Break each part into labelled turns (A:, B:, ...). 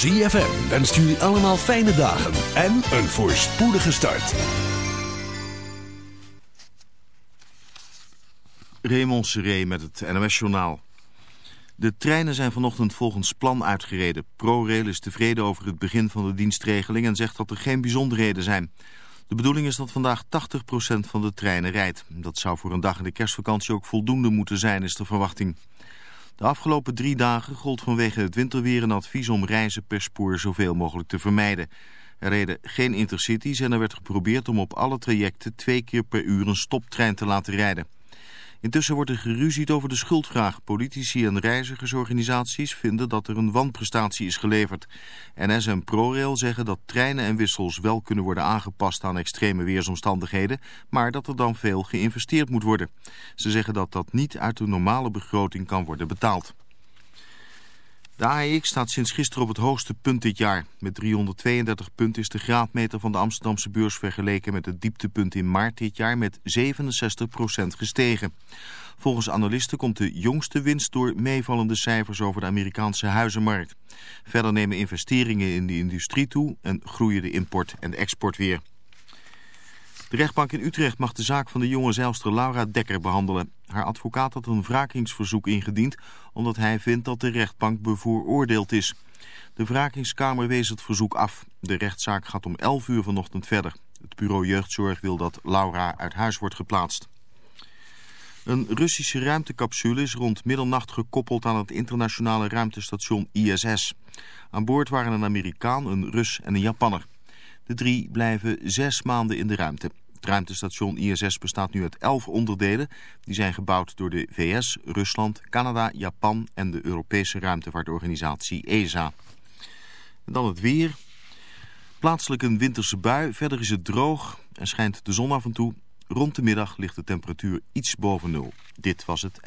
A: ZFM wenst jullie allemaal fijne dagen en een voorspoedige start.
B: Raymond Seré met het NOS Journaal. De treinen zijn vanochtend volgens plan uitgereden. ProRail is tevreden over het begin van de dienstregeling en zegt dat er geen bijzonderheden zijn. De bedoeling is dat vandaag 80% van de treinen rijdt. Dat zou voor een dag in de kerstvakantie ook voldoende moeten zijn, is de verwachting. De afgelopen drie dagen gold vanwege het winterweer een advies om reizen per spoor zoveel mogelijk te vermijden. Er reden geen intercities en er werd geprobeerd om op alle trajecten twee keer per uur een stoptrein te laten rijden. Intussen wordt er geruzied over de schuldvraag. Politici en reizigersorganisaties vinden dat er een wanprestatie is geleverd. NS en ProRail zeggen dat treinen en wissels wel kunnen worden aangepast aan extreme weersomstandigheden, maar dat er dan veel geïnvesteerd moet worden. Ze zeggen dat dat niet uit de normale begroting kan worden betaald. De AEX staat sinds gisteren op het hoogste punt dit jaar. Met 332 punten is de graadmeter van de Amsterdamse beurs vergeleken met het dieptepunt in maart dit jaar met 67% gestegen. Volgens analisten komt de jongste winst door meevallende cijfers over de Amerikaanse huizenmarkt. Verder nemen investeringen in de industrie toe en groeien de import en export weer. De rechtbank in Utrecht mag de zaak van de jonge zeilster Laura Dekker behandelen. Haar advocaat had een wrakingsverzoek ingediend omdat hij vindt dat de rechtbank bevooroordeeld is. De wrakingskamer wees het verzoek af. De rechtszaak gaat om 11 uur vanochtend verder. Het bureau jeugdzorg wil dat Laura uit huis wordt geplaatst. Een Russische ruimtecapsule is rond middernacht gekoppeld aan het internationale ruimtestation ISS. Aan boord waren een Amerikaan, een Rus en een Japanner. De drie blijven zes maanden in de ruimte. Het ruimtestation ISS bestaat nu uit elf onderdelen. Die zijn gebouwd door de VS, Rusland, Canada, Japan en de Europese ruimtevaartorganisatie ESA. En dan het weer. Plaatselijk een winterse bui. Verder is het droog en schijnt de zon af en toe. Rond de middag ligt de temperatuur iets boven nul. Dit was het.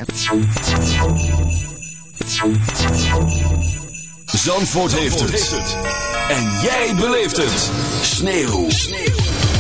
A: Zandvoort, heeft, het. En jij beleeft het. Sneeuw. Sneeuw.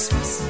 C: Christmas.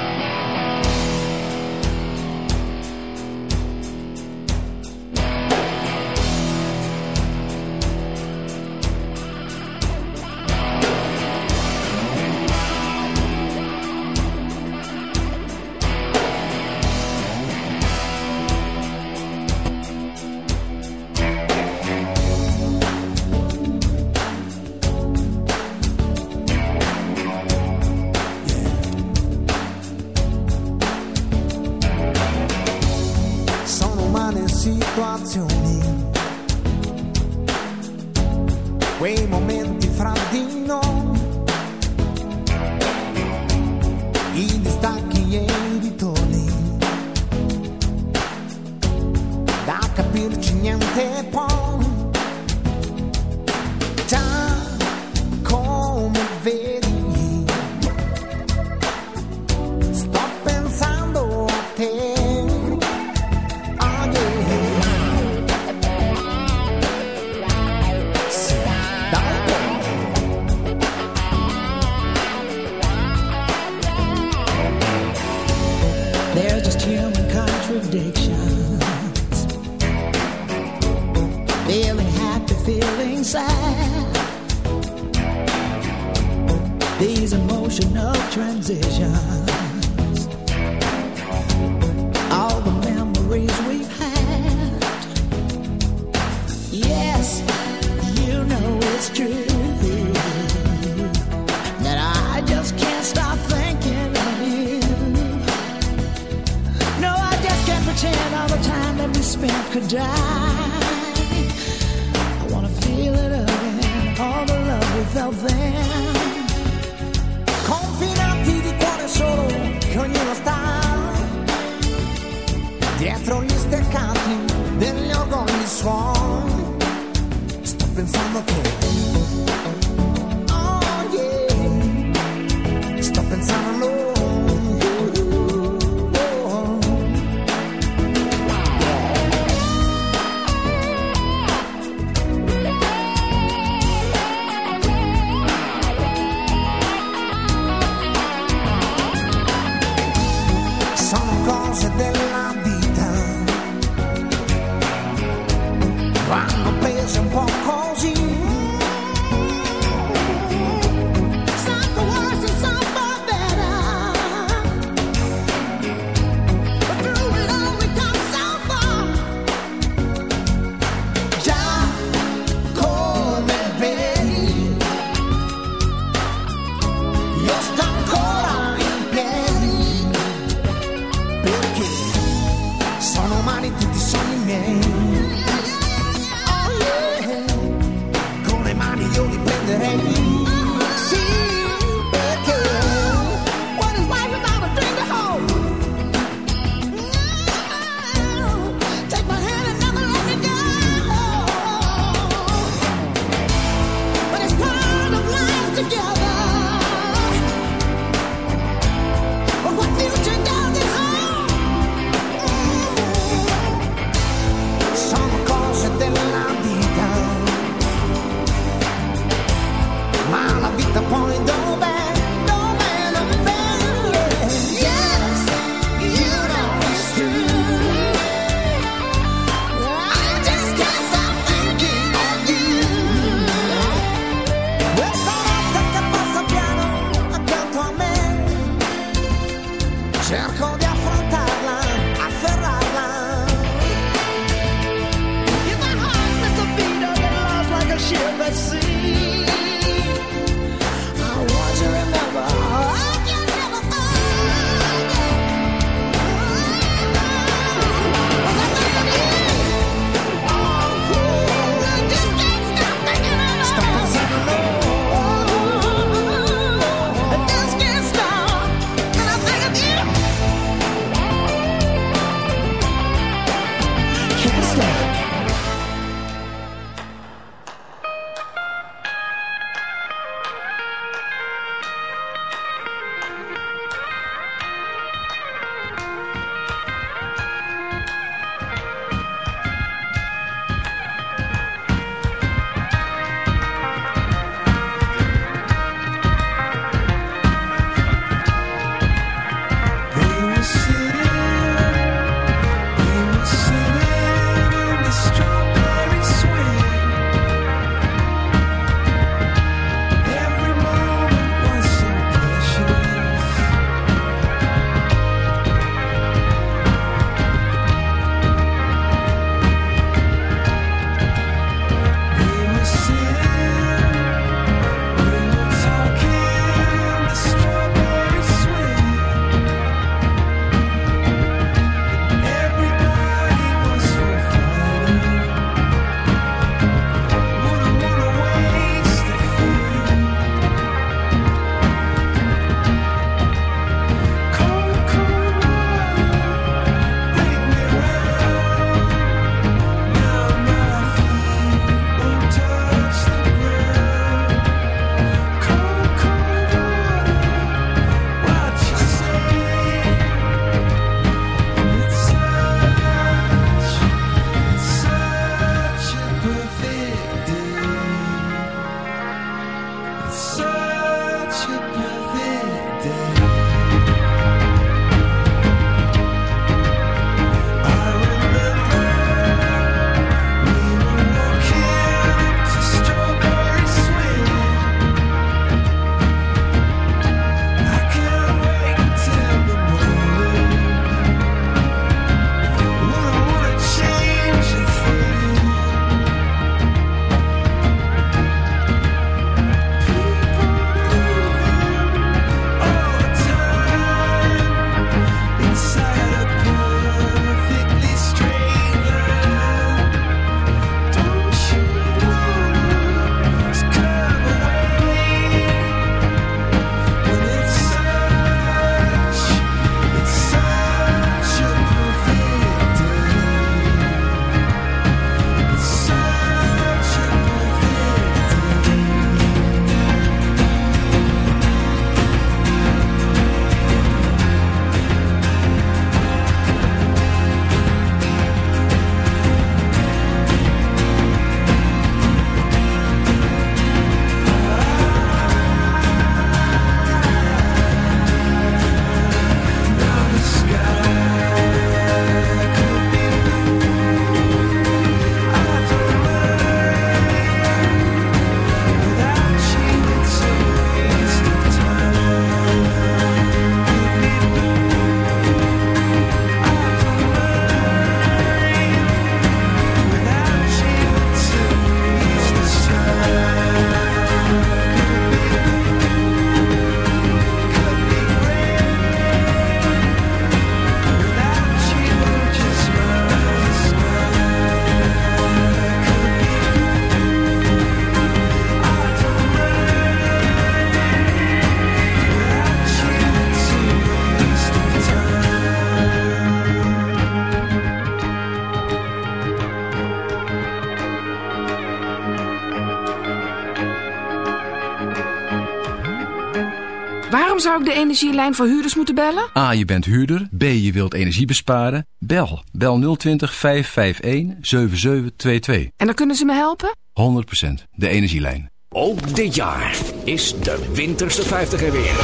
D: Zou ik de energielijn voor huurders moeten bellen?
E: A. Je bent huurder. B. Je wilt energie besparen. Bel. Bel 020 551 7722.
D: En dan kunnen ze me helpen?
E: 100%. De energielijn.
F: Ook dit jaar is de Winterse 50 er weer.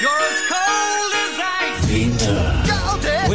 A: You're as cold as ice.
F: Winter.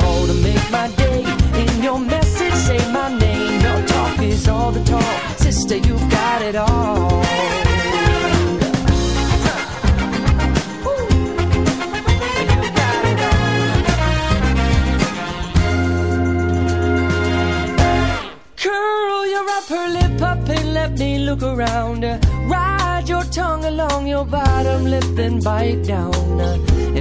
G: call to make my day. In your message, say my name. Your talk is all the talk. Sister, you've got it all. Curl your upper lip up and let me look around. Ride your tongue along your bottom lip, then bite down.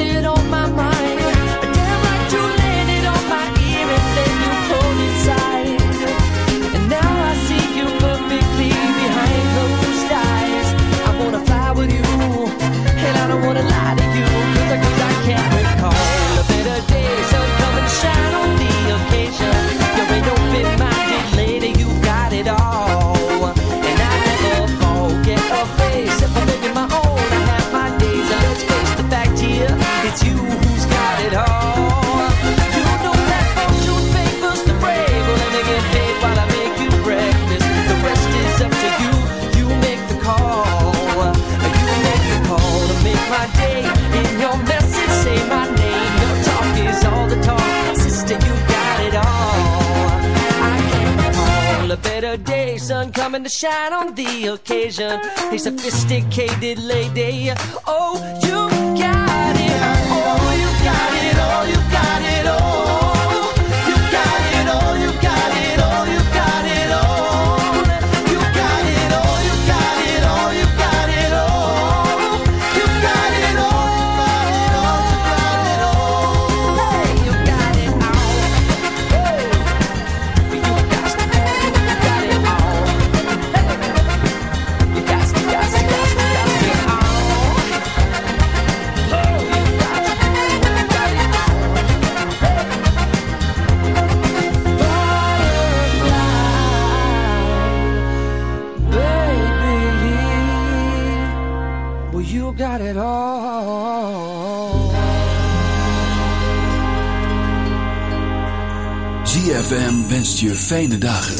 G: wasted on my mind. Shine on the occasion. A sophisticated lady. Oh, you
A: fijne dagen.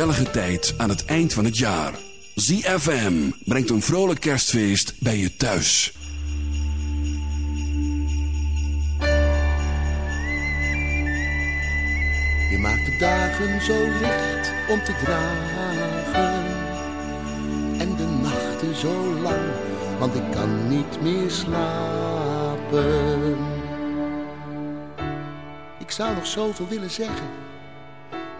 A: Gezellige tijd aan het eind van het jaar. ZFM brengt een vrolijk kerstfeest bij je thuis.
H: Je maakt de dagen zo licht om te dragen. En de nachten zo lang, want ik kan niet meer slapen. Ik zou nog zoveel willen zeggen,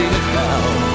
I: seen it
J: now.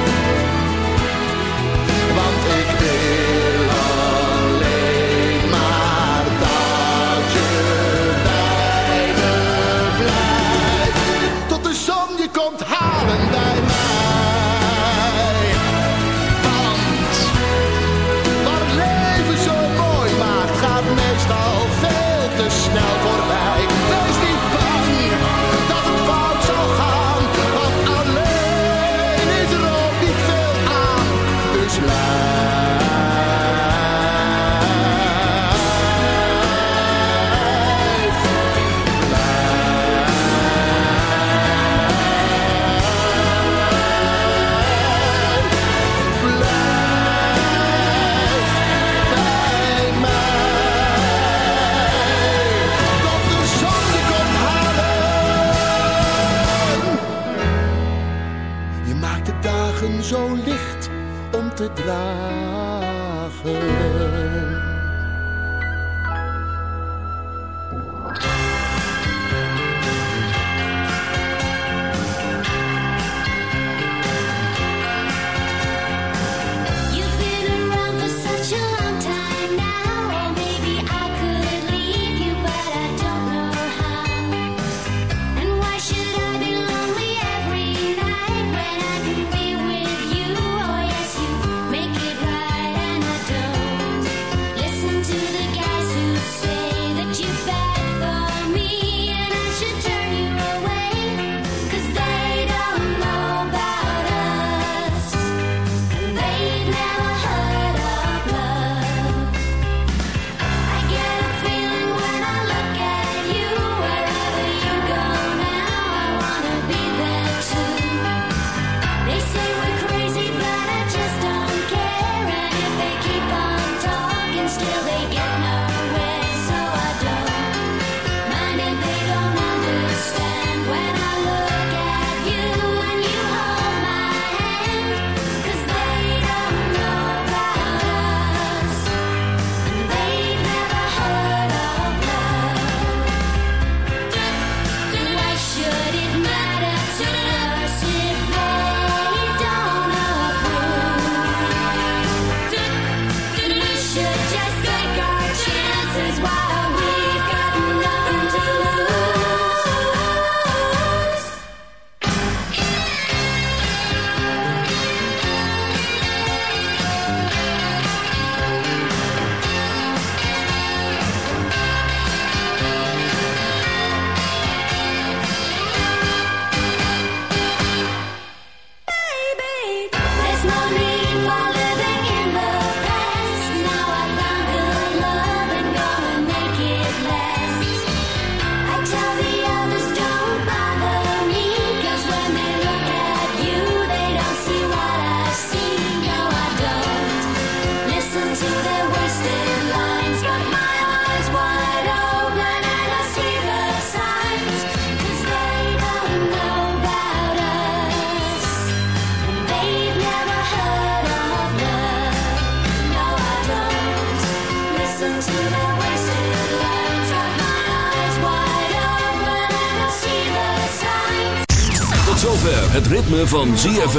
J: Van ZFM.